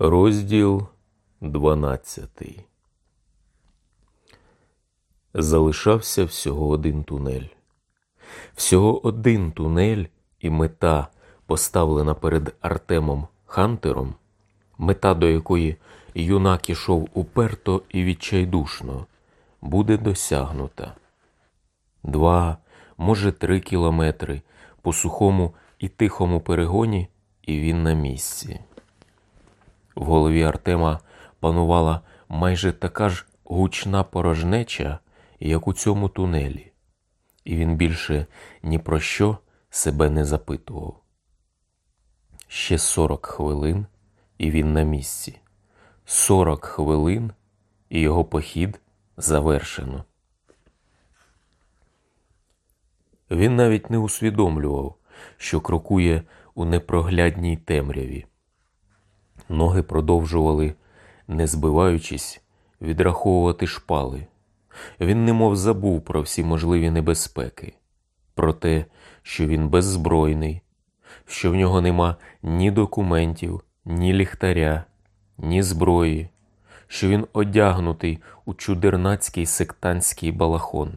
Розділ 12 Залишався всього один тунель. Всього один тунель і мета, поставлена перед Артемом Хантером, мета до якої юнак ішов уперто і відчайдушно, буде досягнута. Два, може, три кілометри по сухому і тихому перегоні, і він на місці. В голові Артема панувала майже така ж гучна порожнеча, як у цьому тунелі, і він більше ні про що себе не запитував. Ще сорок хвилин, і він на місці. Сорок хвилин, і його похід завершено. Він навіть не усвідомлював, що крокує у непроглядній темряві. Ноги продовжували, не збиваючись, відраховувати шпали. Він немов забув про всі можливі небезпеки, про те, що він беззбройний, що в нього нема ні документів, ні ліхтаря, ні зброї, що він одягнутий у чудернацький сектантський балахон.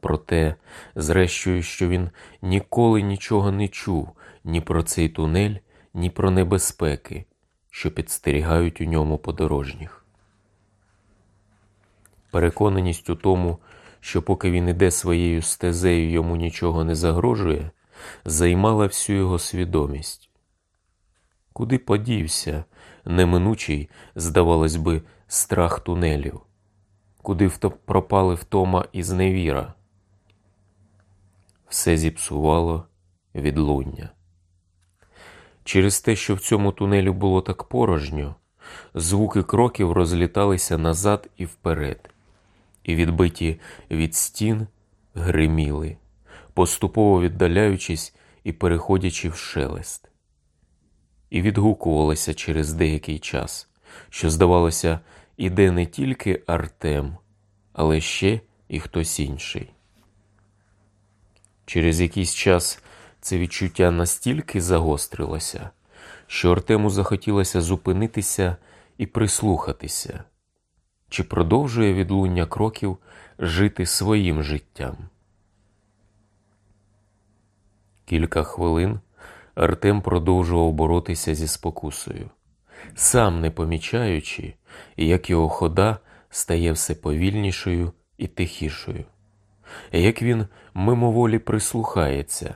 Про те, зрештою, що він ніколи нічого не чув ні про цей тунель, ні про небезпеки, що підстерігають у ньому подорожніх. Переконаність у тому, що поки він іде своєю стезею, йому нічого не загрожує, займала всю його свідомість. Куди подівся неминучий, здавалось би, страх тунелів, куди пропали втома і зневіра. Все зіпсувало відлуння. Через те, що в цьому тунелі було так порожньо, звуки кроків розліталися назад і вперед, і відбиті від стін гриміли, поступово віддаляючись і переходячи в шелест, і відгукувалися через деякий час, що, здавалося, іде не тільки Артем, але ще і хтось інший. Через якийсь час це відчуття настільки загострилося, що Артему захотілося зупинитися і прислухатися, чи продовжує відлуння кроків жити своїм життям. Кілька хвилин Артем продовжував боротися зі спокусою, сам не помічаючи, як його хода стає все повільнішою і тихішою, як він мимоволі прислухається,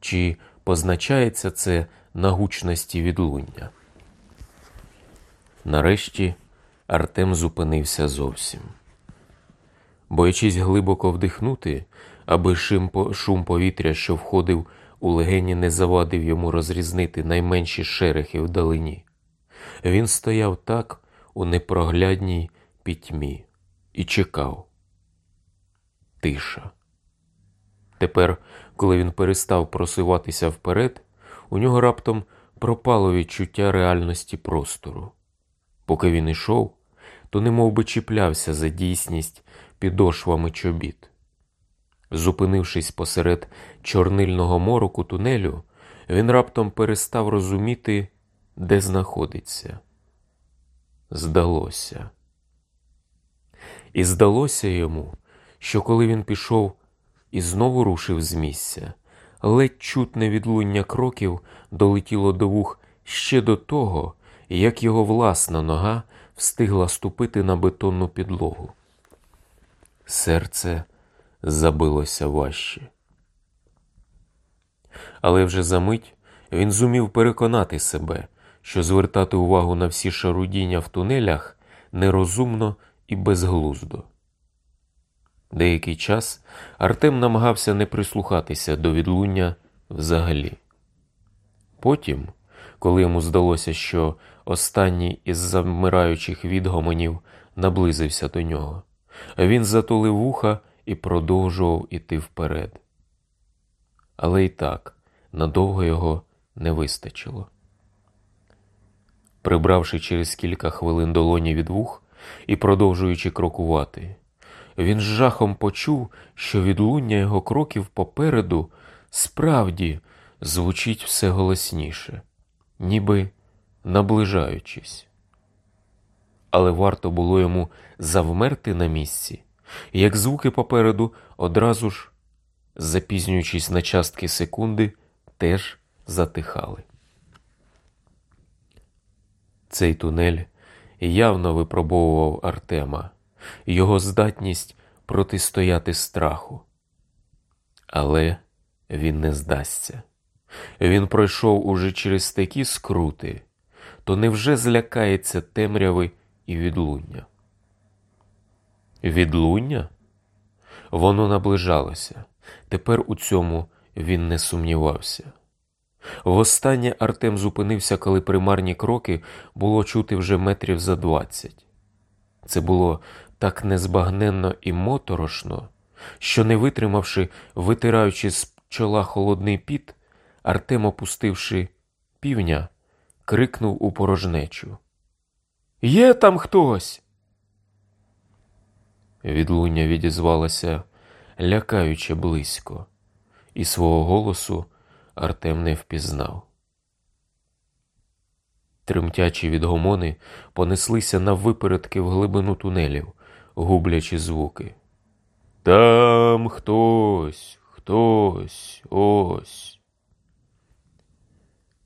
чи позначається це на гучності відлуння. Нарешті Артем зупинився зовсім. Боячись глибоко вдихнути, аби шум повітря, що входив у легені, не завадив йому розрізнити найменші шерехи вдалині, він стояв так у непроглядній пітьмі і чекав. Тиша. Тепер, коли він перестав просуватися вперед, у нього раптом пропало відчуття реальності простору. Поки він ішов, то немов би чіплявся за дійсність підошвами чобіт. Зупинившись посеред чорнильного мороку тунелю, він раптом перестав розуміти, де знаходиться. Здалося. І здалося йому, що коли він пішов і знову рушив з місця, ледь чутне відлуння кроків долетіло до вух ще до того, як його власна нога встигла ступити на бетонну підлогу. Серце забилося важче. Але вже за мить він зумів переконати себе, що звертати увагу на всі шарудіння в тунелях нерозумно і безглуздо. Деякий час Артем намагався не прислухатися до відлуння взагалі. Потім, коли йому здалося, що останній із замираючих відгомонів наблизився до нього, він затулив вуха і продовжував іти вперед. Але й так надовго його не вистачило. Прибравши через кілька хвилин долоні від вух і продовжуючи крокувати, він з жахом почув, що відлуння його кроків попереду справді звучить все голосніше, ніби наближаючись. Але варто було йому завмерти на місці, як звуки попереду одразу ж, запізнюючись на частки секунди, теж затихали. Цей тунель явно випробовував Артема, його здатність протистояти страху. Але він не здасться. Він пройшов уже через такі скрути, то невже злякається темряви і відлуння? Відлуння? Воно наближалося. Тепер у цьому він не сумнівався. Востаннє Артем зупинився, коли примарні кроки було чути вже метрів за двадцять. Це було так незбагненно і моторошно, що, не витримавши, витираючи з чола холодний піт, Артем, опустивши півня, крикнув у порожнечу. Є там хтось. Відлуння відізвалося лякаюче близько, і свого голосу Артем не впізнав. Тремтячі відгомони понеслися на випередки в глибину тунелів, гублячи звуки. Там хтось, хтось, ось.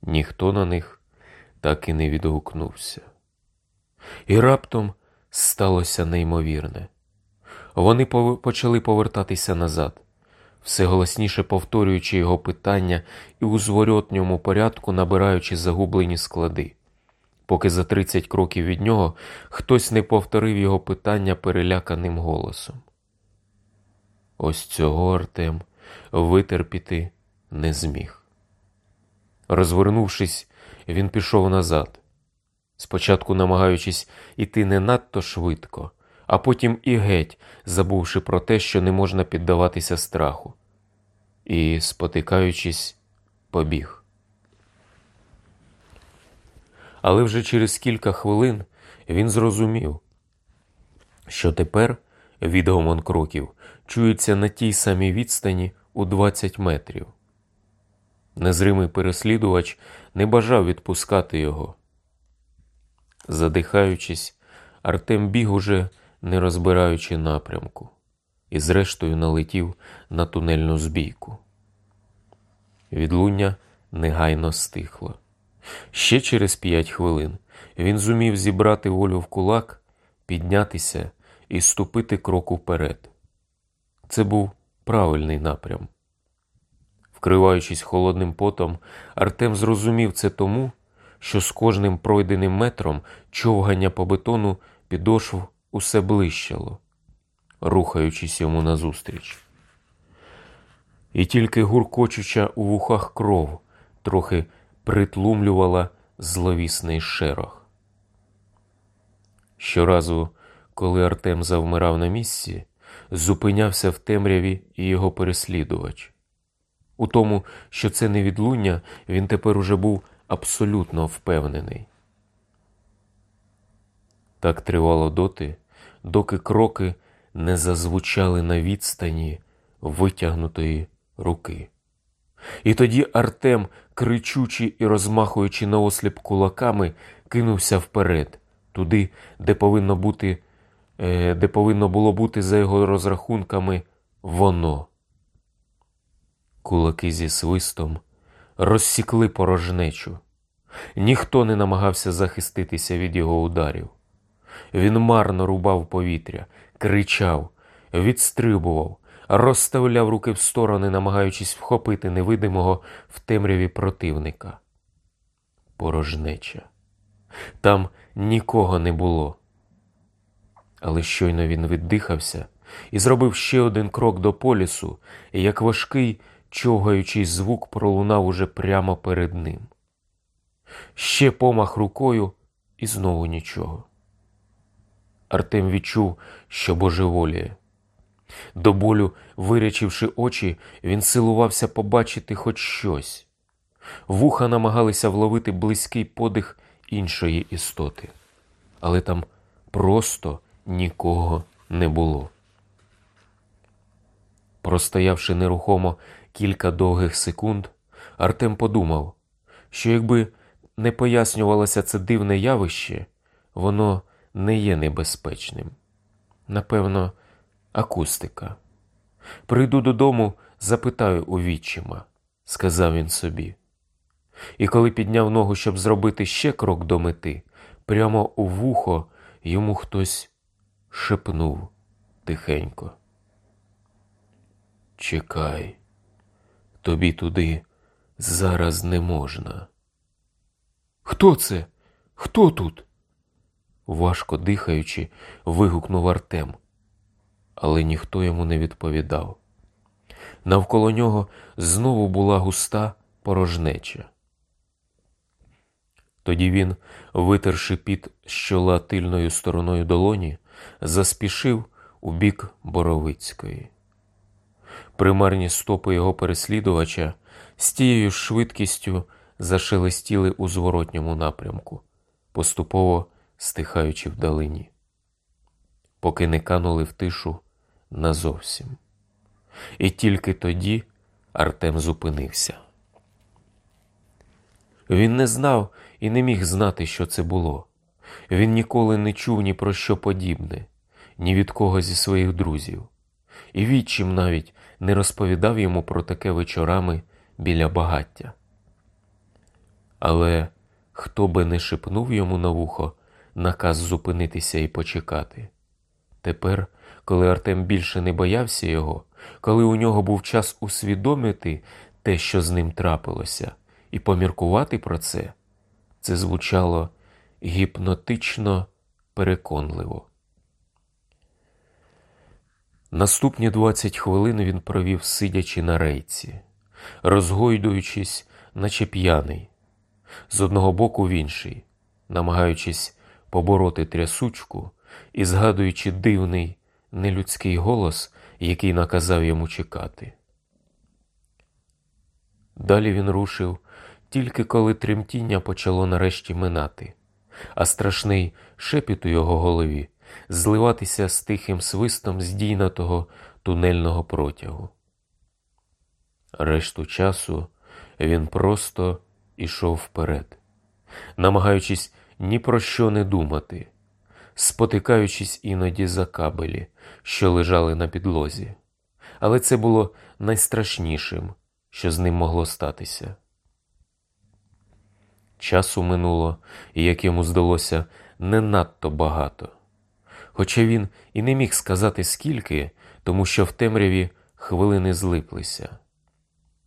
Ніхто на них так і не відгукнувся. І раптом сталося неймовірне. Вони почали повертатися назад, все голосніше повторюючи його питання і у зворотньому порядку набираючи загублені склади, поки за тридцять кроків від нього хтось не повторив його питання переляканим голосом. Ось цього Артем витерпіти не зміг. Розвернувшись, він пішов назад, спочатку намагаючись іти не надто швидко, а потім і геть, забувши про те, що не можна піддаватися страху, і, спотикаючись, побіг. Але вже через кілька хвилин він зрозумів, що тепер відгомон кроків чується на тій самій відстані у 20 метрів. Незримий переслідувач не бажав відпускати його. Задихаючись, Артем біг уже не розбираючи напрямку, і зрештою налетів на тунельну збійку. Відлуння негайно стихло. Ще через п'ять хвилин він зумів зібрати волю в кулак, піднятися і ступити крок уперед. Це був правильний напрям. Вкриваючись холодним потом, Артем зрозумів це тому, що з кожним пройденим метром човгання по бетону підошв усе блищало, рухаючись йому назустріч. І тільки гуркочуча у вухах кров трохи притлумлювала зловісний шерох. Щоразу, коли Артем завмирав на місці, зупинявся в темряві і його переслідувач. У тому, що це не відлуння, він тепер уже був абсолютно впевнений. Так тривало доти, доки кроки не зазвучали на відстані витягнутої руки. І тоді Артем, кричучи і розмахуючи наосліп кулаками, кинувся вперед, туди, де повинно бути, е, де повинно було бути за його розрахунками воно. Кулаки зі свистом розсікли порожнечу. Ніхто не намагався захиститися від його ударів. Він марно рубав повітря, кричав, відстрибував, розставляв руки в сторони, намагаючись вхопити невидимого в темряві противника. Порожнеча. Там нікого не було. Але щойно він віддихався і зробив ще один крок до полісу, як важкий, човгаючий звук пролунав уже прямо перед ним. Ще помах рукою і знову нічого. Артем відчув, що божеволіє. До болю, вирячивши очі, він силувався побачити хоч щось. Вуха намагалися вловити близький подих іншої істоти, але там просто нікого не було. Простоявши нерухомо кілька довгих секунд, Артем подумав, що якби не пояснювалося це дивне явище, воно не є небезпечним. Напевно, акустика. Прийду додому, запитаю у відчима, сказав він собі. І коли підняв ногу, щоб зробити ще крок до мети, прямо у вухо йому хтось шепнув тихенько. Чекай, тобі туди зараз не можна. Хто це? Хто тут? Важко дихаючи, вигукнув Артем, але ніхто йому не відповідав. Навколо нього знову була густа порожнеча. Тоді він, витерши під щола тильною стороною долоні, заспішив у бік Боровицької. Примарні стопи його переслідувача з тією швидкістю зашелестіли у зворотньому напрямку, поступово стихаючи вдалині, поки не канули в тишу назовсім. І тільки тоді Артем зупинився. Він не знав і не міг знати, що це було. Він ніколи не чув ні про що подібне, ні від кого зі своїх друзів, і відчим навіть не розповідав йому про таке вечорами біля багаття. Але хто би не шепнув йому на вухо наказ зупинитися і почекати. Тепер, коли Артем більше не боявся його, коли у нього був час усвідомити те, що з ним трапилося, і поміркувати про це, це звучало гіпнотично переконливо. Наступні 20 хвилин він провів, сидячи на рейці, розгойдуючись, наче п'яний, з одного боку в інший, намагаючись побороти трясучку і згадуючи дивний нелюдський голос, який наказав йому чекати. Далі він рушив тільки коли тремтіння почало нарешті минати, а страшний шепіт у його голові зливатися з тихим свистом здійнатого тунельного протягу. Решту часу він просто ішов вперед, намагаючись ні про що не думати, спотикаючись іноді за кабелі, що лежали на підлозі. Але це було найстрашнішим, що з ним могло статися. Часу минуло, і як йому здалося, не надто багато. Хоча він і не міг сказати скільки, тому що в темряві хвилини злиплися.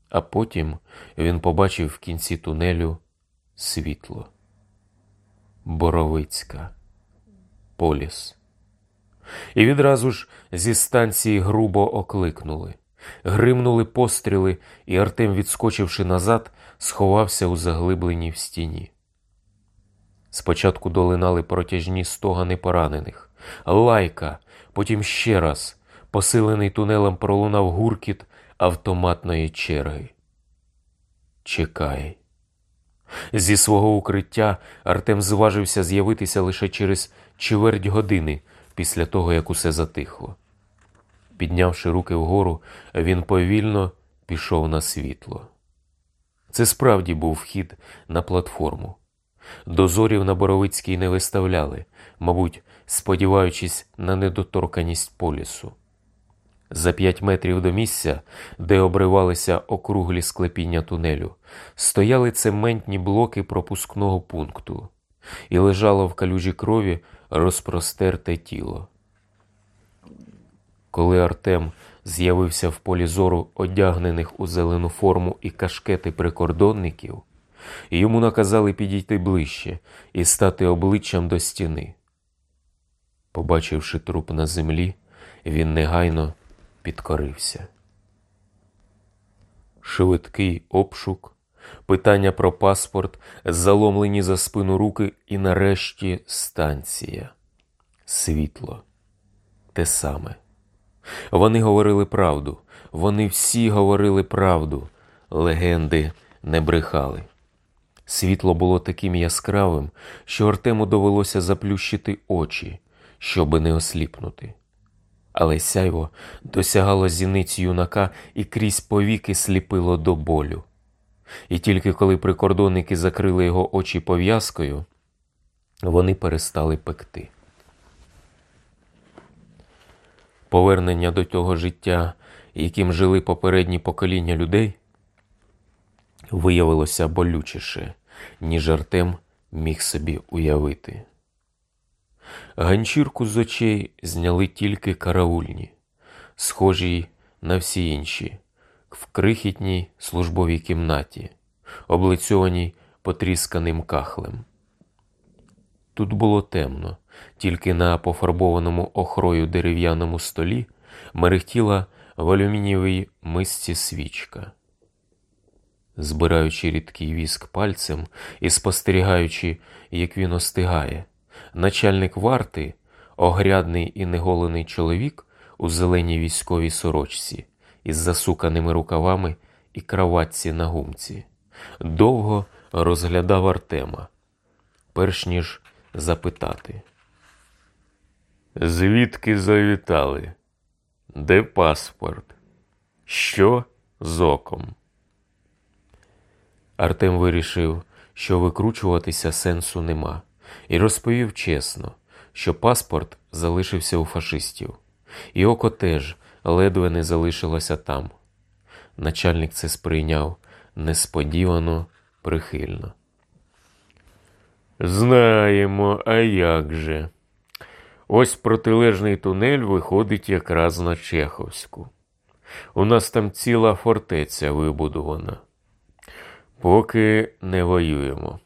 А потім він побачив в кінці тунелю світло. Боровицька, Поліс. І відразу ж зі станції грубо окликнули. Гримнули постріли, і Артем, відскочивши назад, сховався у заглибленні в стіні. Спочатку долинали протяжні стогани поранених, лайка, потім ще раз, посилений тунелем пролунав гуркіт автоматної черги. Чекай. Зі свого укриття Артем зважився з'явитися лише через чверть години після того, як усе затихло. Піднявши руки вгору, він повільно пішов на світло. Це справді був вхід на платформу. Дозорів на Боровицькій не виставляли, мабуть, сподіваючись на недоторканість полісу. За п'ять метрів до місця, де обривалися округлі склепіння тунелю, стояли цементні блоки пропускного пункту, і лежало в калюжі крові розпростерте тіло. Коли Артем з'явився в полі зору одягнених у зелену форму і кашкети прикордонників, йому наказали підійти ближче і стати обличчям до стіни. Побачивши труп на землі, він негайно підкорився. Швидкий обшук, питання про паспорт, заломлені за спину руки, і нарешті станція. Світло те саме. Вони говорили правду, вони всі говорили правду, легенди не брехали. Світло було таким яскравим, що Артему довелося заплющити очі, щоби не осліпнути. Але сяйво досягало зіниць юнака і крізь повіки сліпило до болю. І тільки коли прикордонники закрили його очі пов'язкою, вони перестали пекти. Повернення до того життя, яким жили попередні покоління людей, виявилося болючіше, ніж Артем міг собі уявити. Ганчірку з очей зняли тільки караульні, схожі на всі інші, в крихітній службовій кімнаті, облицьованій потрісканим кахлем. Тут було темно, тільки на пофарбованому охрою дерев'яному столі мерехтіла в алюмінієвій мисці свічка. Збираючи рідкий віск пальцем і спостерігаючи, як він остигає, начальник варти, огрядний і неголений чоловік у зеленій військовій сорочці із засуканими рукавами і краватці на гумці, довго розглядав Артема, перш ніж запитати. Звідки завітали? Де паспорт? Що з оком? Артем вирішив, що викручуватися сенсу нема, і розповів чесно, що паспорт залишився у фашистів, і око теж ледве не залишилося там. Начальник це сприйняв несподівано прихильно. Знаємо, а як же. Ось протилежний тунель виходить якраз на Чеховську. У нас там ціла фортеця вибудована. Поки не воюємо.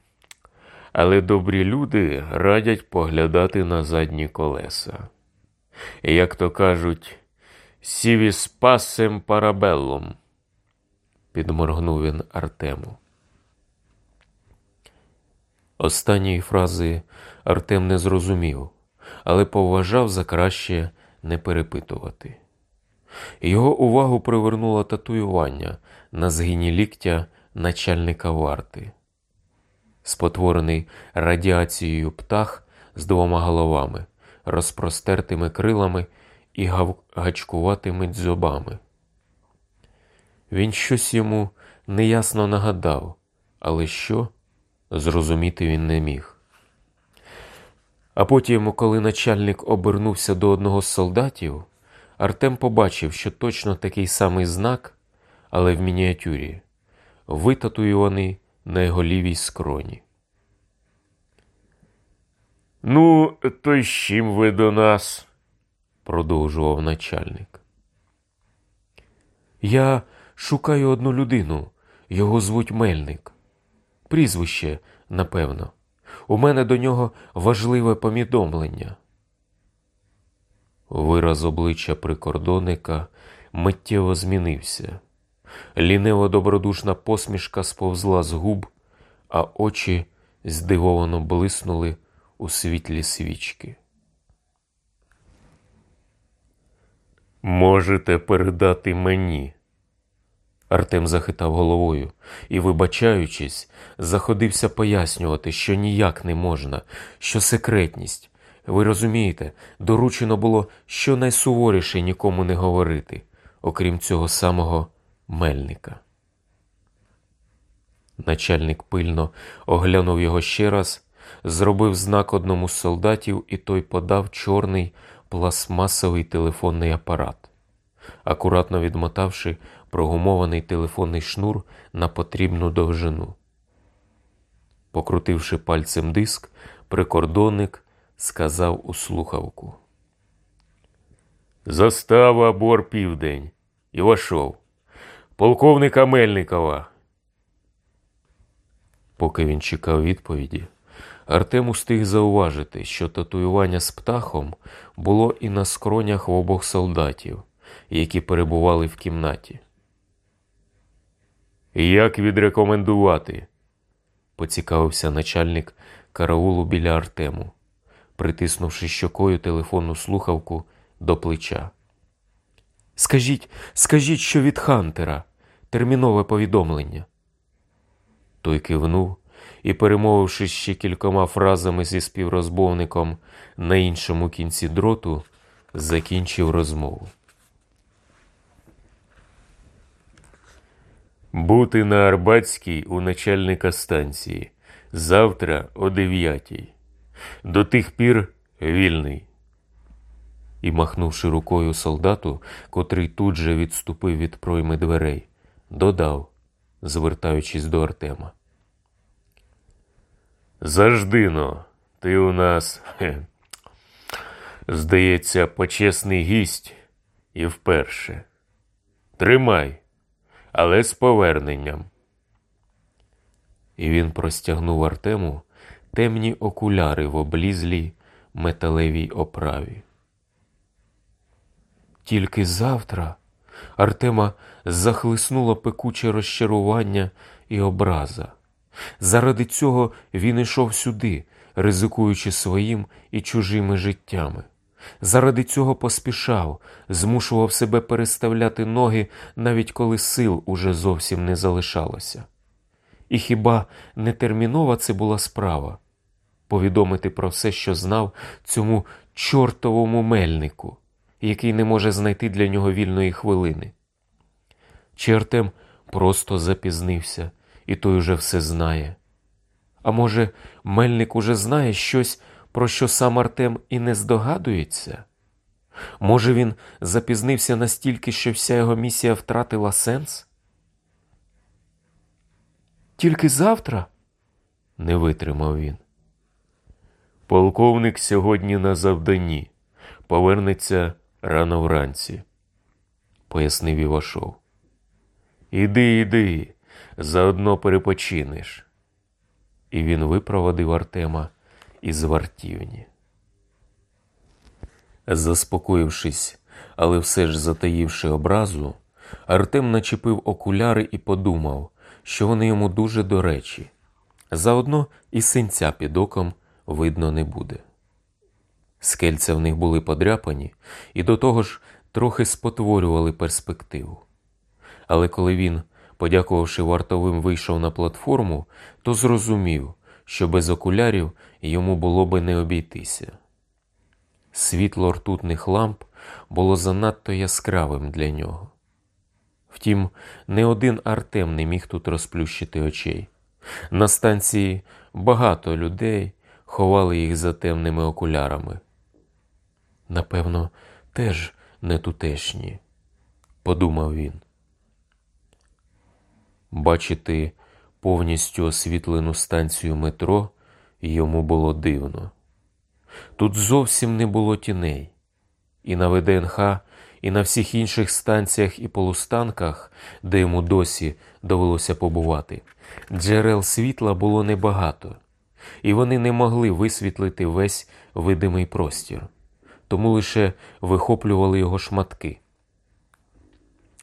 Але добрі люди радять поглядати на задні колеса. Як то кажуть, сівіс пасем парабеллум, підморгнув він Артему. Останньої фрази Артем не зрозумів, але поважав за краще не перепитувати. Його увагу привернуло татуювання на згині ліктя начальника варти, спотворений радіацією птах з двома головами, розпростертими крилами і гачкуватими дзьобами. Він щось йому неясно нагадав, але що зрозуміти він не міг. А потім, коли начальник обернувся до одного з солдатів, Артем побачив, що точно такий самий знак, але в мініатюрі, витатуюваний на його лівій скроні. Ну, то й чим ви до нас? Продовжував начальник. Я шукаю одну людину, його звуть Мельник. Прізвище, напевно. У мене до нього важливе повідомлення. Вираз обличчя прикордонника миттєво змінився. Лінево добродушна посмішка сповзла з губ, а очі здивовано блиснули у світлі свічки. Можете передати мені. Артем захитав головою і, вибачаючись, заходився пояснювати, що ніяк не можна, що секретність. Ви розумієте, доручено було щонайсуворіше нікому не говорити, окрім цього самого мельника. Начальник пильно оглянув його ще раз, зробив знак одному з солдатів, і той подав чорний пластмасовий телефонний апарат, акуратно відмотавши прогумований телефонний шнур на потрібну довжину. Покрутивши пальцем диск, прикордонник сказав у слухавку. Застава бор південь. Івашов. Полковника Мельникова. Поки він чекав відповіді, Артем устиг зауважити, що татуювання з птахом було і на скронях в обох солдатів, які перебували в кімнаті. Як відрекомендувати? поцікавився начальник караулу біля Артему, притиснувши щокою телефонну слухавку до плеча. Скажіть, скажіть, що від Хантера термінове повідомлення. Той кивнув і, перемовившись ще кількома фразами зі співрозмовником на іншому кінці дроту, закінчив розмову. Бути на Арбатській у начальника станції. Завтра о дев'ятій. До тих пір вільний. І, махнувши рукою солдату, котрий тут же відступив від пройми дверей, додав, звертаючись до Артема. Заждино, ти у нас, хе, здається, почесний гість і вперше. Тримай, але з поверненням. І він простягнув Артему темні окуляри в облізлій металевій оправі. Тільки завтра Артема захлиснуло пекуче розчарування і образа. Заради цього він ішов сюди, ризикуючи своїм і чужими життями. Заради цього поспішав, змушував себе переставляти ноги, навіть коли сил уже зовсім не залишалося. І хіба не термінова це була справа повідомити про все, що знав цьому чортовому мельнику, який не може знайти для нього вільної хвилини? Чи просто запізнився, і той уже все знає? А може, мельник уже знає щось, про що сам Артем і не здогадується? Може, він запізнився настільки, що вся його місія втратила сенс? Тільки завтра? не витримав він. Полковник сьогодні на завданні. Повернеться рано вранці, пояснив Івашов. Іди, іди, заодно перепочинеш. І він випровадив Артема із вартівні. Заспокоївшись, але все ж затаївши образу, Артем начепив окуляри і подумав, що вони йому дуже до речі. Заодно і синця під оком видно не буде. Скельця в них були подряпані і до того ж трохи спотворювали перспективу. Але коли він, подякувавши вартовим, вийшов на платформу, то зрозумів, що без окулярів йому було би не обійтися. Світло ртутних ламп було занадто яскравим для нього. Втім, не один Артем не міг тут розплющити очей. На станції багато людей ховали їх за темними окулярами. Напевно, теж не тутешні, подумав він. Бачити повністю освітлену станцію метро йому було дивно. Тут зовсім не було тіней, і на ВДНХ, і на всіх інших станціях і полустанках, де йому досі довелося побувати, джерел світла було небагато, і вони не могли висвітлити весь видимий простір, тому лише вихоплювали його шматки.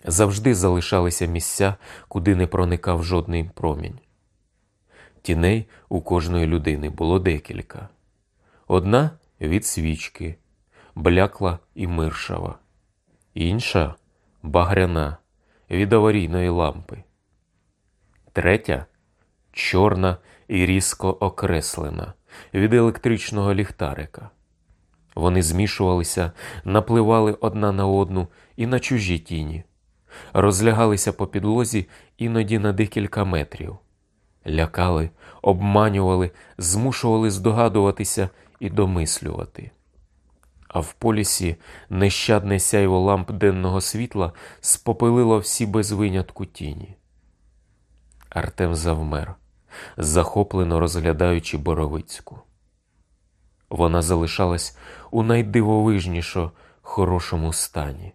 Завжди залишалися місця, куди не проникав жодний промінь. Тіней у кожної людини було декілька. Одна від свічки, блякла і миршава, інша багряна від аварійної лампи, третя чорна і різко окреслена від електричного ліхтарика. Вони змішувалися, напливали одна на одну і на чужі тіні, розлягалися по підлозі іноді на декілька метрів, лякали, обманювали, змушували здогадуватися і домислювати. А в полісі нещадне сяйво ламп денного світла спопилило всі без винятку тіні. Артем завмер, захоплено розглядаючи Боровицьку. Вона залишалась у найдивовижніше хорошому стані.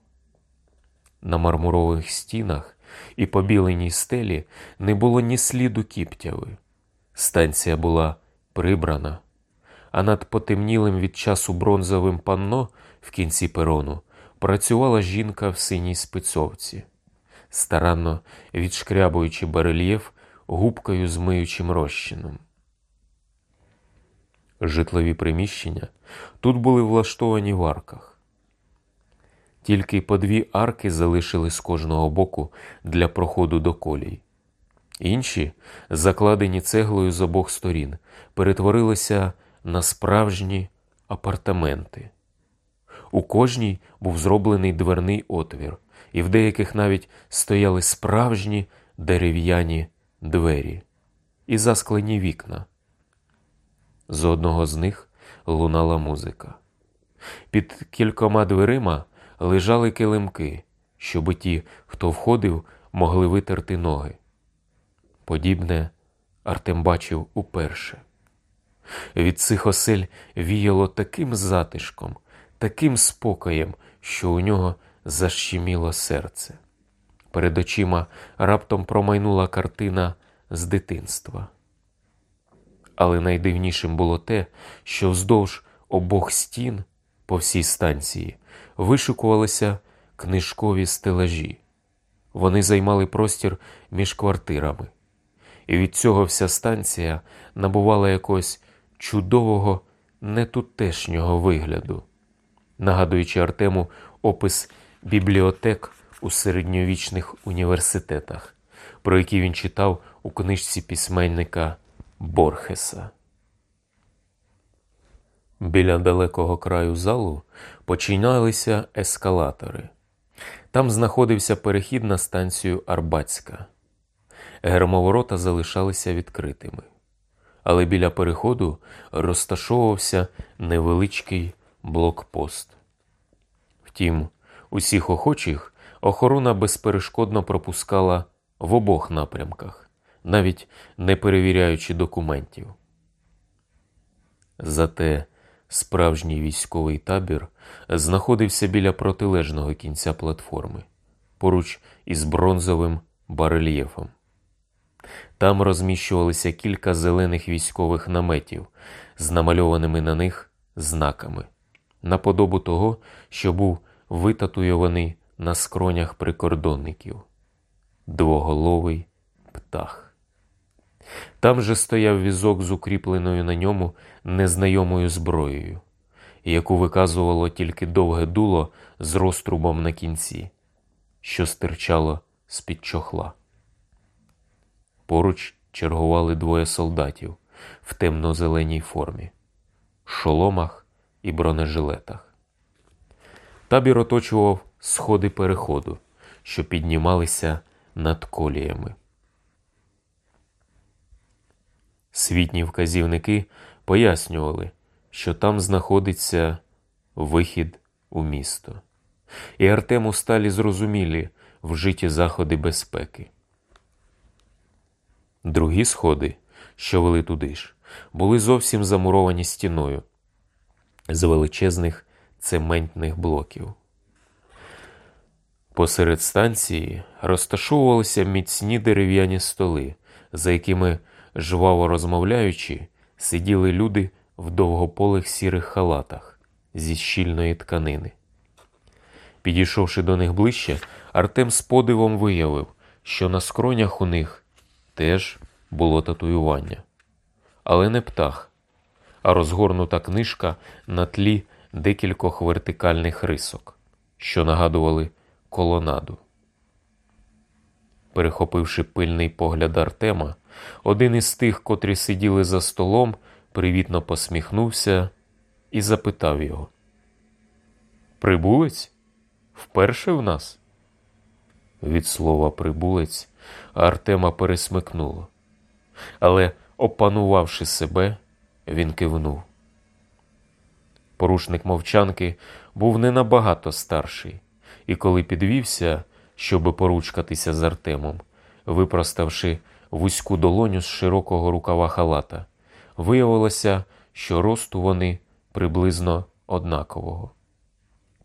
На мармурових стінах і побіленій стелі не було ні сліду кіптяви. Станція була прибрана, а над потемнілим від часу бронзовим панно в кінці перону працювала жінка в синій спецовці, старанно відшкрябуючи барельєф губкою з миючим розчином. Житлові приміщення тут були влаштовані в арках. Тільки по дві арки залишили з кожного боку для проходу до колій. Інші, закладені цеглою з обох сторін, перетворилися на справжні апартаменти. У кожній був зроблений дверний отвір, і в деяких навіть стояли справжні дерев'яні двері і засклені вікна. З одного з них лунала музика. Під кількома дверима лежали килимки, щоб ті, хто входив, могли витерти ноги. Подібне Артем бачив уперше. Від цих осель віяло таким затишком, таким спокоєм, що у нього защеміло серце. Перед очима раптом промайнула картина з дитинства. Але найдивнішим було те, що вздовж обох стін по всій станції вишикувалися книжкові стелажі. Вони займали простір між квартирами, і від цього вся станція набувала якогось чудового, нетутешнього вигляду, нагадуючи Артему опис бібліотек у середньовічних університетах, про які він читав у книжці письменника Борхеса. Біля далекого краю залу починалися ескалатори. Там знаходився перехід на станцію Арбатська. Гермоворота залишалися відкритими, але біля переходу розташовувався невеличкий блокпост. Втім, усіх охочих охорона безперешкодно пропускала в обох напрямках, навіть не перевіряючи документів. Зате Справжній військовий табір знаходився біля протилежного кінця платформи, поруч із бронзовим барельєфом. Там розміщувалися кілька зелених військових наметів з намальованими на них знаками, наподобу того, що був витатуйований на скронях прикордонників двоголовий птах. Там же стояв візок з укріпленою на ньому незнайомою зброєю, яку виказувало тільки довге дуло з розтрубом на кінці, що стирчало з-під чохла. Поруч чергували двоє солдатів в темно-зеленій формі, шоломах і бронежилетах. Табір оточував сходи переходу, що піднімалися над коліями. Світні вказівники пояснювали, що там знаходиться вихід у місто, і Артему сталі зрозумілі вжиті заходи безпеки. Другі сходи, що вели туди ж, були зовсім замуровані стіною з величезних цементних блоків. Посеред станції розташовувалися міцні дерев'яні столи, за якими жваво розмовляючи, сиділи люди в довгополих сірих халатах зі щільної тканини. Підійшовши до них ближче, Артем з подивом виявив, що на скронях у них теж було татуювання. Але не птах, а розгорнута книжка на тлі декількох вертикальних рисок, що нагадували колонаду. Перехопивши пильний погляд Артема, один із тих, котрі сиділи за столом, привітно посміхнувся і запитав його: Прибулець? Вперше в нас? Від слова прибулець Артема пересмикнуло. Але, опанувавши себе, він кивнув. Порушник мовчанки був не набагато старший, і коли підвівся, щоби поручкатися з Артемом, випроставши вузьку долоню з широкого рукава халата. Виявилося, що росту вони приблизно однакового.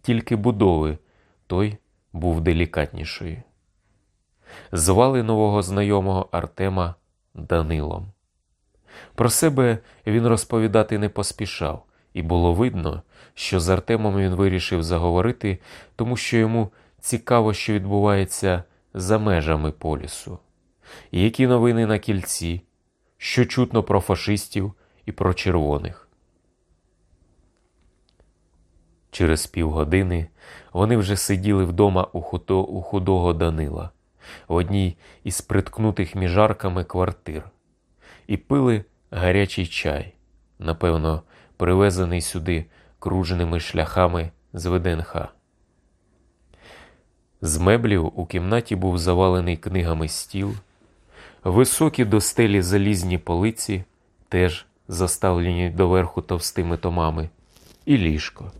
Тільки будови той був делікатнішою. Звали нового знайомого Артема Данилом. Про себе він розповідати не поспішав, і було видно, що з Артемом він вирішив заговорити, тому що йому цікаво, що відбувається за межами полісу. Які новини на кільці, що чутно про фашистів і про червоних. Через півгодини вони вже сиділи вдома у, худо, у худого Данила в одній із приткнутих між арками квартир і пили гарячий чай, напевно, привезений сюди круженими шляхами з ВДНХ. З меблів у кімнаті був завалений книгами стіл, високі до стелі залізні полиці, теж заставлені доверху товстими томами, і ліжко.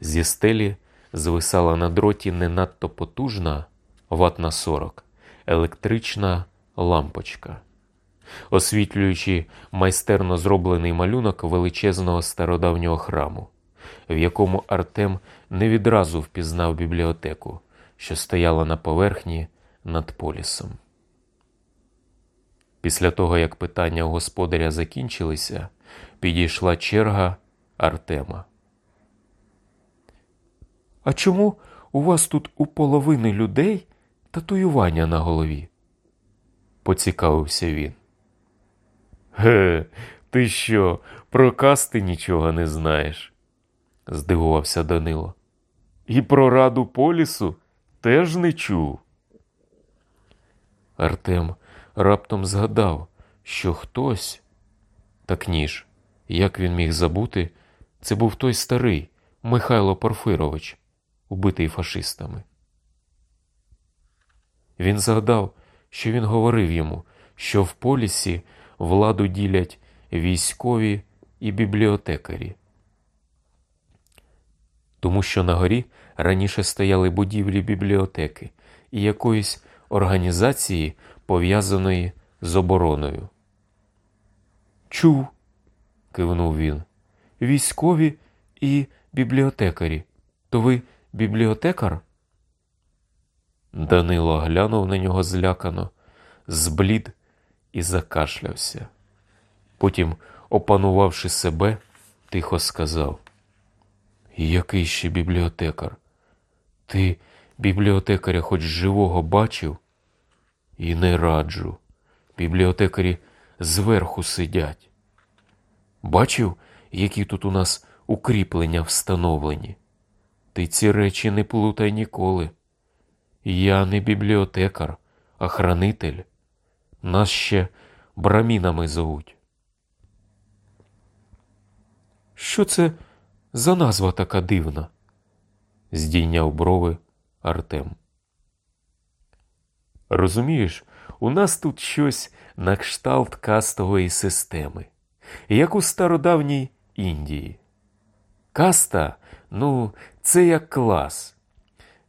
Зі стелі звисала на дроті не надто потужна ват на 40 електрична лампочка, освітлюючи майстерно зроблений малюнок величезного стародавнього храму, в якому Артем не відразу впізнав бібліотеку, що стояла на поверхні над полісом. Після того, як питання у господаря закінчилися, підійшла черга Артема. А чому у вас тут у половини людей татуювання на голові? поцікавився він. Ге, ти що, про касти нічого не знаєш? здивувався Данило. І про раду полісу теж не чув. Артем раптом згадав, що хтось, так ніж, як він міг забути, це був той старий Михайло Порфирович, убитий фашистами. Він згадав, що він говорив йому, що в полісі владу ділять військові і бібліотекарі. Тому що на горі раніше стояли будівлі бібліотеки і якоїсь організації, пов'язаної з обороною. Чув, кивнув він. Військові і бібліотекарі. То ви бібліотекар? Данило глянув на нього злякано, зблід і закашлявся. Потім, опанувавши себе, тихо сказав: Який ще бібліотекар? Ти бібліотекаря хоч живого бачив? І не раджу. Бібліотекарі зверху сидять. Бачив, які тут у нас укріплення встановлені? Ти ці речі не плутай ніколи. Я не бібліотекар, а хранитель. Нас ще брамінами зовуть. Що це за назва така дивна? здійняв брови Артем. Розумієш, у нас тут щось на кшталт кастової системи, як у стародавній Індії. Каста, ну, це як клас.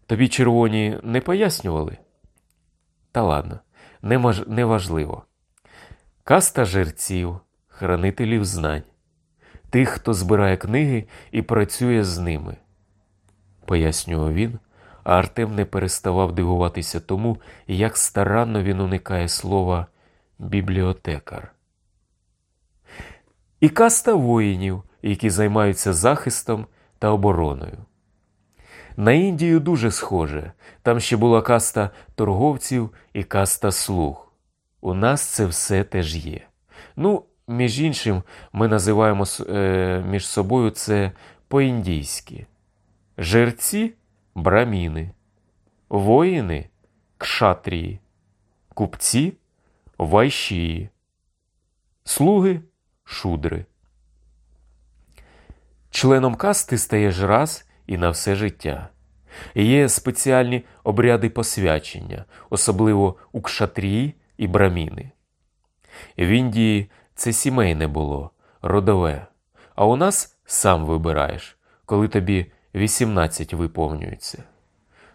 Тобі червоні не пояснювали? Та ладно, неважливо. Каста жерців, хранителів знань, тих, хто збирає книги і працює з ними, пояснював він, а Артем не переставав дивуватися тому, як старанно він уникає слова бібліотекар. І каста воїнів, які займаються захистом та обороною. На Індію дуже схоже, там ще була каста торговців і каста слуг. У нас це все теж є. Ну, між іншим, ми називаємо е, між собою це по-індійськи. Жерці браміни, воїни кшатрії, купці вайшії, слуги шудри. Членом касти стаєш раз і на все життя. Є спеціальні обряди посвячення, особливо у кшатрії і браміни. В Індії це сімейне було, родове, а у нас сам вибираєш, коли тобі 18 виповнюється.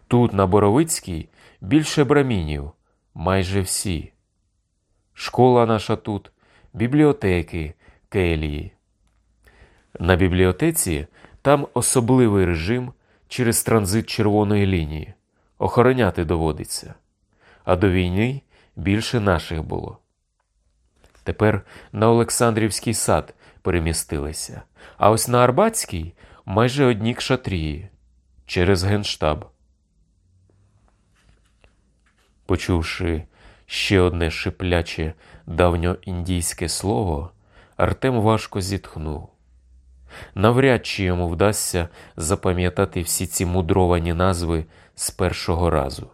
Тут, на Боровицькій, більше брамінів, майже всі. Школа наша тут, бібліотеки, келії. На бібліотеці там особливий режим через транзит червоної лінії. Охороняти доводиться. А до війни більше наших було. Тепер на Олександрівський сад перемістилися, а ось на Арбатський майже одні кшатрії через генштаб. Почувши ще одне шипляче давньоіндійське слово, Артем важко зітхнув. Навряд чи йому вдасться запам'ятати всі ці мудровані назви з першого разу.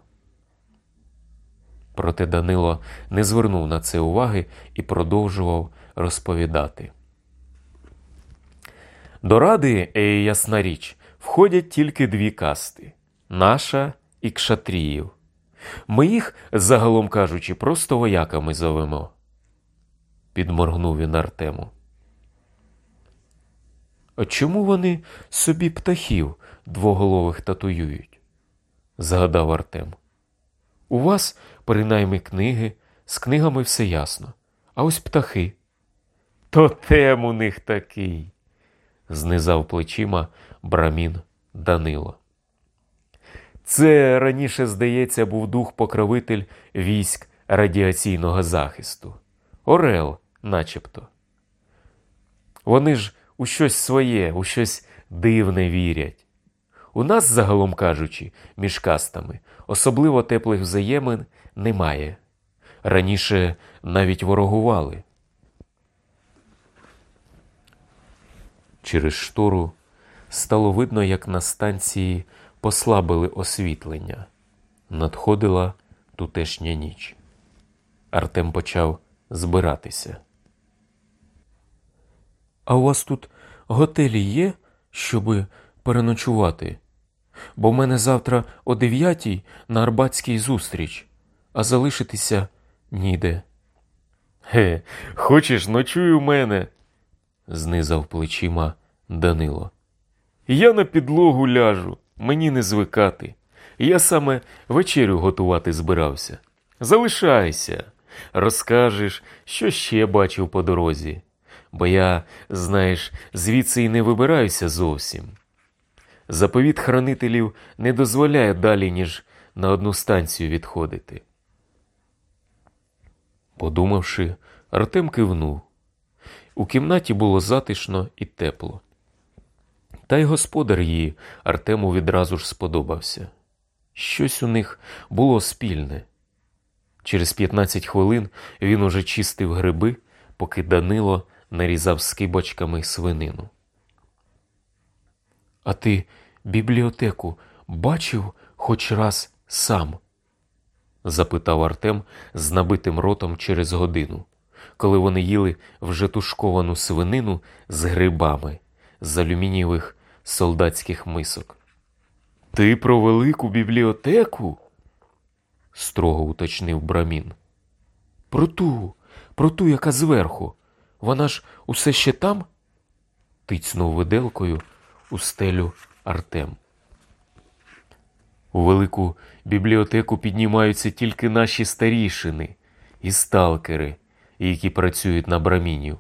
Проте Данило не звернув на це уваги і продовжував розповідати. До ради, ясна річ, входять тільки дві касти наша і кшатріїв. Ми їх, загалом кажучи, просто вояками зовемо. Підморгнув він Артему. А чому вони собі птахів двоголових татуюють? згадав Артем. У вас, принаймні, книги, з книгами все ясно. А ось птахи. Тотем у них такий, знизав плечима брамін Данило. Це раніше, здається, був дух-покровитель військ радіаційного захисту. Орел, начебто. Вони ж у щось своє, у щось дивне вірять. У нас, загалом кажучи, між кастами особливо теплих взаємин немає. Раніше навіть ворогували. Через штору стало видно, як на станції послабили освітлення. Надходила тутешня ніч. Артем почав збиратися. А у вас тут готелі є, щоби переночувати? Бо в мене завтра о дев'ятій на Арбатській зустріч, а залишитися ніде. Ге, хочеш ночуй у мене? Знизав плечима Данило. Я на підлогу ляжу, мені не звикати. Я саме вечерю готувати збирався. Залишайся, розкажеш, що ще бачив по дорозі, бо я, знаєш, звідси і не вибираюся зовсім. Заповіт хранителів не дозволяє далі, ніж на одну станцію відходити. Подумавши, Артем кивнув. У кімнаті було затишно і тепло. Та й господар її Артему відразу ж сподобався. Щось у них було спільне. Через 15 хвилин він уже чистив гриби, поки Данило нарізав скибочками свинину. А ти бібліотеку бачив хоч раз сам? запитав Артем з набитим ротом через годину, коли вони їли вже тушковану свинину з грибами з алюмінієвих солдатських мисок. Ти про велику бібліотеку? строго уточнив Брамін. Про ту, про ту, яка зверху. Вона ж усе ще там? тицнув виделкою у стелю Артем. У велику бібліотеку піднімаються тільки наші старішини і сталкери, які працюють на брамінів,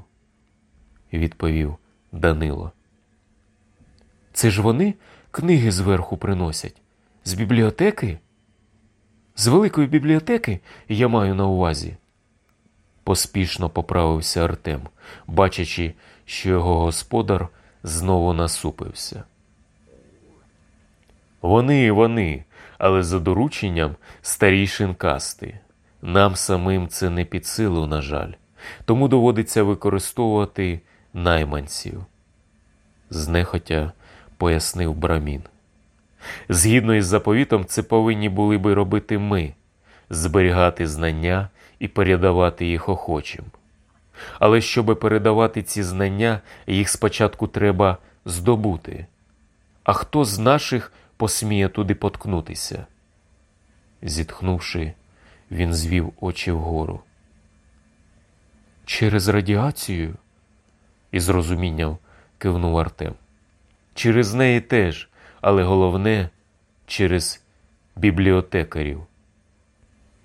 відповів Данило. Це ж вони книги зверху приносять. З бібліотеки? З великої бібліотеки я маю на увазі. Поспішно поправився Артем, бачачи, що його господар знову насупився. Вони, вони, але за дорученням старішин касти. Нам самим це не під силу, на жаль, тому доводиться використовувати найманців. Знехотя пояснив Брамін. Згідно із заповітом, це повинні були би робити ми зберігати знання і передавати їх охочим. Але щоб передавати ці знання, їх спочатку треба здобути. А хто з наших посміє туди поткнутися? Зітхнувши, він звів очі вгору. Через радіацію? із розумінням кивнув Артем. Через неї теж, але головне через бібліотекарів,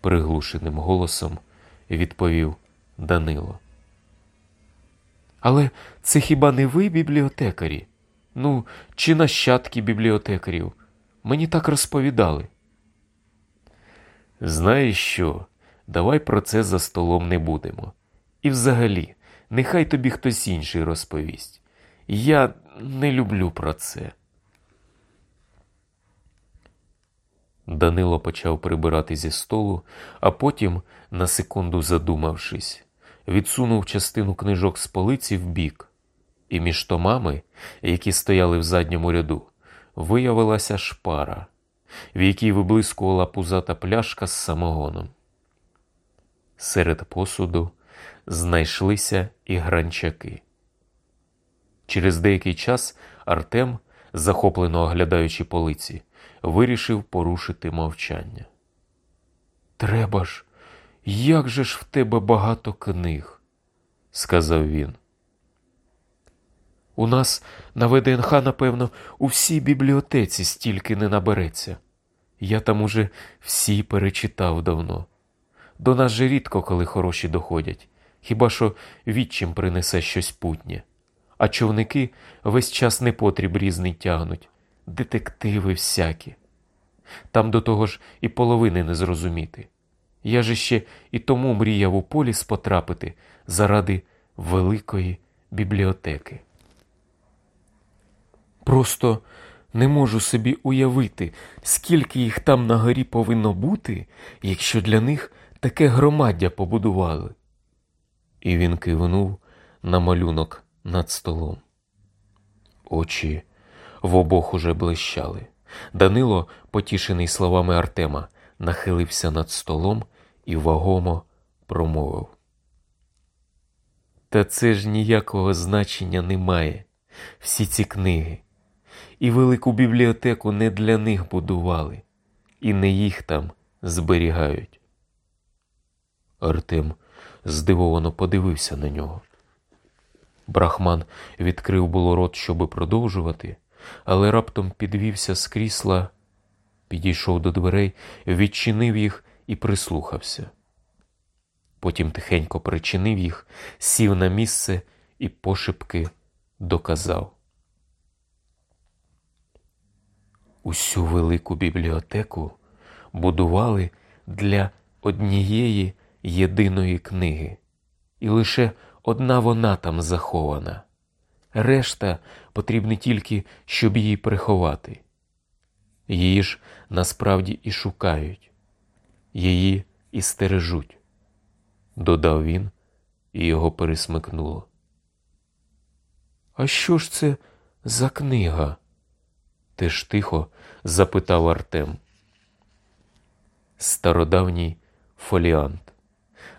приглушеним голосом відповів Данило. Але це хіба не ви бібліотекарі? Ну, чи нащадки бібліотекарів? Мені так розповідали. Знаєш що? Давай про це за столом не будемо. І взагалі, нехай тобі хтось інший розповість. Я не люблю про це. Данило почав прибирати зі столу, а потім, на секунду задумавшись, відсунув частину книжок з полиці в бік, і між томами, які стояли в задньому ряду, виявилася шпара, в якій виблискувала пузата пляшка з самогоном. Серед посуду знайшлися і гранчаки. Через деякий час Артем, захоплено оглядаючи полиці, вирішив порушити мовчання. Треба ж, як же ж в тебе багато книг, сказав він. У нас на ВДНХ, напевно, у всій бібліотеці стільки не набереться. Я там уже всі перечитав давно. До нас же рідко коли хороші доходять, хіба що відчим принесе щось путнє. А човники весь час непотріб різний тягнуть, детективи всякі. Там до того ж і половини не зрозуміти. Я же ще і тому мріяв у поліс потрапити заради великої бібліотеки. Просто не можу собі уявити, скільки їх там на горі повинно бути, якщо для них таке громаддя побудували. І він кивнув на малюнок над столом. Очі в обох уже блищали. Данило, потішений словами Артема, нахилився над столом і вагомо промовив. Та це ж ніякого значення немає. Всі ці книги. І велику бібліотеку не для них будували, і не їх там зберігають. Артем здивовано подивився на нього. Брахман відкрив було рот, щоби продовжувати, але раптом підвівся з крісла, підійшов до дверей, відчинив їх і прислухався. Потім тихенько причинив їх, сів на місце і пошепки доказав. Усю велику бібліотеку будували для однієї єдиної книги, і лише одна вона там захована. Решта потрібна тільки, щоб її приховати. Її ж насправді і шукають, її і стережуть, додав він, і його пересмикнуло. А що ж це за книга? Теж тихо запитав Артем. Стародавній фоліант.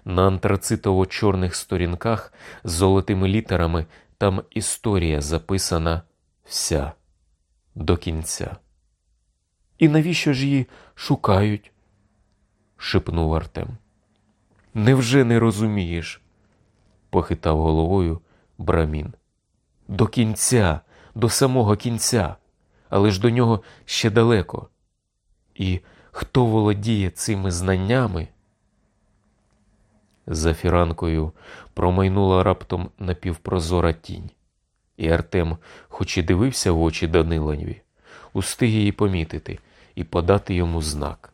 На антрацитово чорних сторінках з золотими літерами там історія записана вся до кінця. І навіщо ж її шукають? шепнув Артем. Невже не розумієш? похитав головою Брамін. До кінця, до самого кінця, але ж до нього ще далеко. І хто володіє цими знаннями? За фіранкою промайнула раптом напівпрозора тінь, і Артем, хоч і дивився в очі Данилові, устиг її помітити і подати йому знак.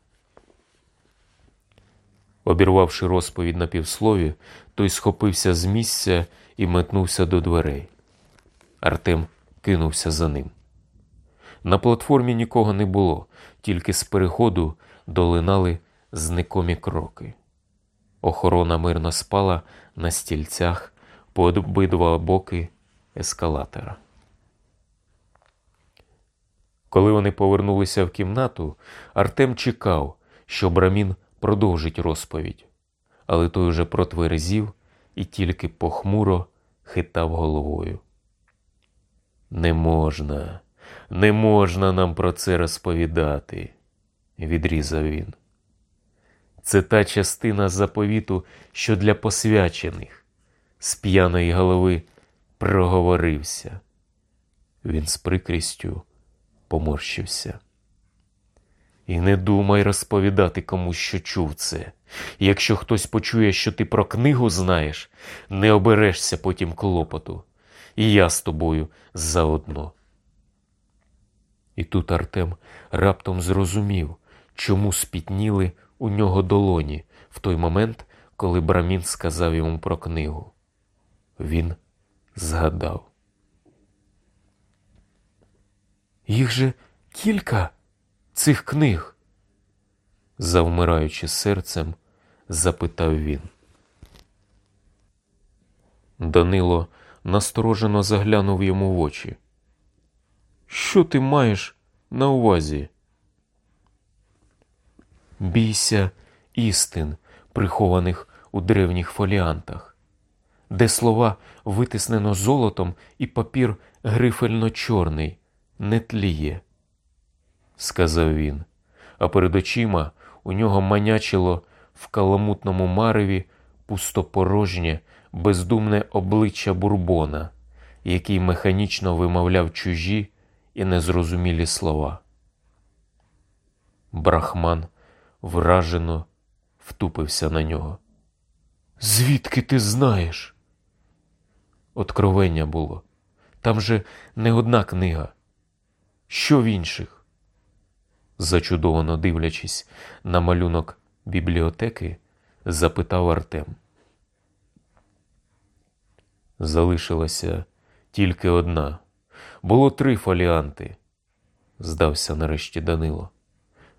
Обірвавши розповідь на півслові, той схопився з місця і метнувся до дверей. Артем кинувся за ним. На платформі нікого не було, тільки з переходу долинали зникомі кроки. Охорона мирно спала на стільцях по обидва боки ескалатора. Коли вони повернулися в кімнату, Артем чекав, що Брамін продовжить розповідь, але той уже протверезів і тільки похмуро хитав головою. Не можна, не можна нам про це розповідати, відрізав він. Це та частина заповіту, що для посвячених, з п'яної голови проговорився. Він з прикрістю поморщився. І не думай розповідати комусь, що чув це. Якщо хтось почує, що ти про книгу знаєш, не оберешся потім клопоту, і я з тобою заодно. І тут Артем раптом зрозумів, чому спітніли у нього долоні в той момент, коли Брамін сказав йому про книгу. Він згадав. Їх же кілька цих книг? завмираючи серцем, запитав він. Данило насторожено заглянув йому в очі. Що ти маєш на увазі? Бійся істин, прихованих у древніх фоліантах, де слова витиснено золотом і папір грифельно чорний, не тліє, сказав він, а перед очима у нього манячило в каламутному мареві пустопорожнє, бездумне обличчя бурбона, який механічно вимовляв чужі і незрозумілі слова. Брахман вражено втупився на нього. Звідки ти знаєш? Откровення було. Там же не одна книга. Що в інших? Зачудовано дивлячись на малюнок бібліотеки, запитав Артем. Залишилася тільки одна. Було три фоліанти, здався нарешті Данило.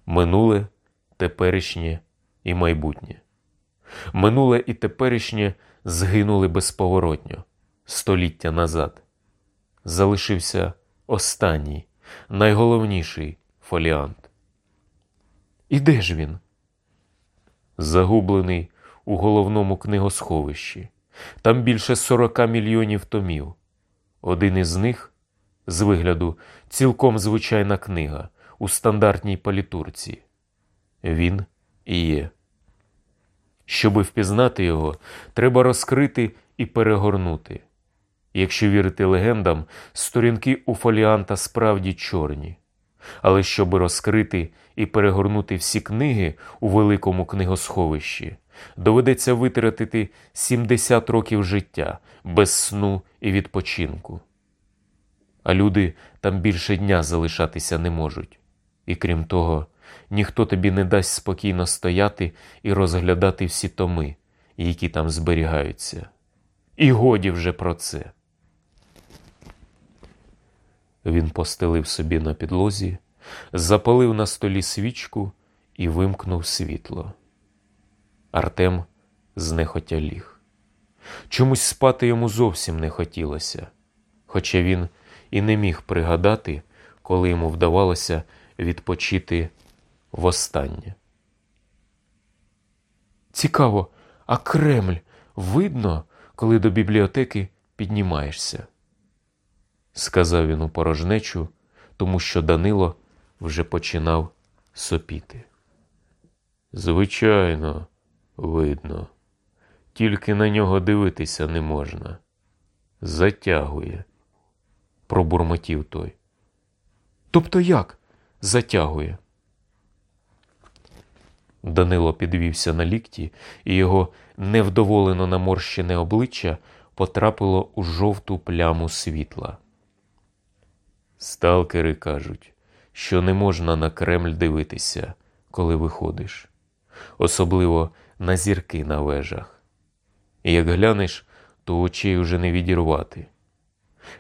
Минуле, теперішнє і майбутнє. Минуле і теперішнє згинули безповоротньо століття назад. Залишився останній, найголовніший фоліант. І де ж він? Загублений у головному книгосховищі. Там більше 40 мільйонів томів. Один із них, з вигляду, цілком звичайна книга у стандартній палітурці. Він і є. Щоби впізнати його, треба розкрити і перегорнути. Якщо вірити легендам, сторінки у фоліанта справді чорні. Але щоби розкрити і перегорнути всі книги у великому книгосховищі, доведеться витратити 70 років життя без сну і відпочинку. А люди там більше дня залишатися не можуть. І крім того, ніхто тобі не дасть спокійно стояти і розглядати всі томи, які там зберігаються. І годі вже про це. Він постелив собі на підлозі, запалив на столі свічку і вимкнув світло. Артем знехотя ліг. Чомусь спати йому зовсім не хотілося, хоча він і не міг пригадати, коли йому вдавалося відпочити востаннє. Цікаво, а Кремль видно, коли до бібліотеки піднімаєшся? сказав він у порожнечу, тому що Данило вже починав сопіти. Звичайно, видно, тільки на нього дивитися не можна. Затягує, пробурмотів той. Тобто як затягує? Данило підвівся на лікті, і його невдоволено наморщене обличчя потрапило у жовту пляму світла. Сталкери кажуть, що не можна на Кремль дивитися, коли виходиш, особливо на зірки на вежах. І як глянеш, то очей уже не відірвати.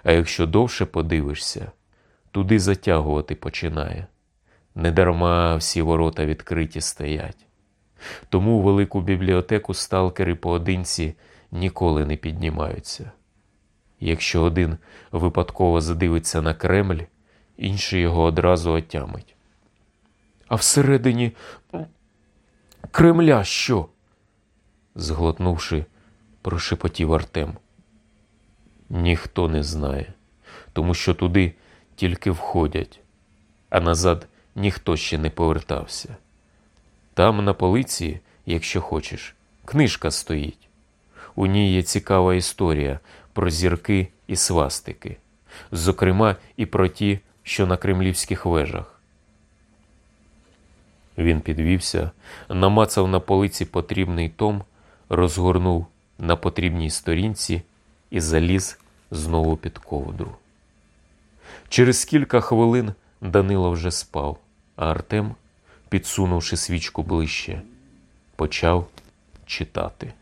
А якщо довше подивишся, туди затягувати починає. Недарма всі ворота відкриті стоять. Тому у велику бібліотеку сталкери поодинці ніколи не піднімаються. Якщо один випадково задивиться на Кремль, інший його одразу отямить. А всередині Кремля що? зглотнувши, прошепотів Артем. Ніхто не знає, тому що туди тільки входять, а назад ніхто ще не повертався. Там на полиці, якщо хочеш, книжка стоїть. У ній є цікава історія про зірки і свастики, зокрема і про ті, що на кремлівських вежах. Він підвівся, намацав на полиці потрібний том, розгорнув на потрібній сторінці і заліз знову під ковдру. Через кілька хвилин Данило вже спав, а Артем, підсунувши свічку ближче, почав читати.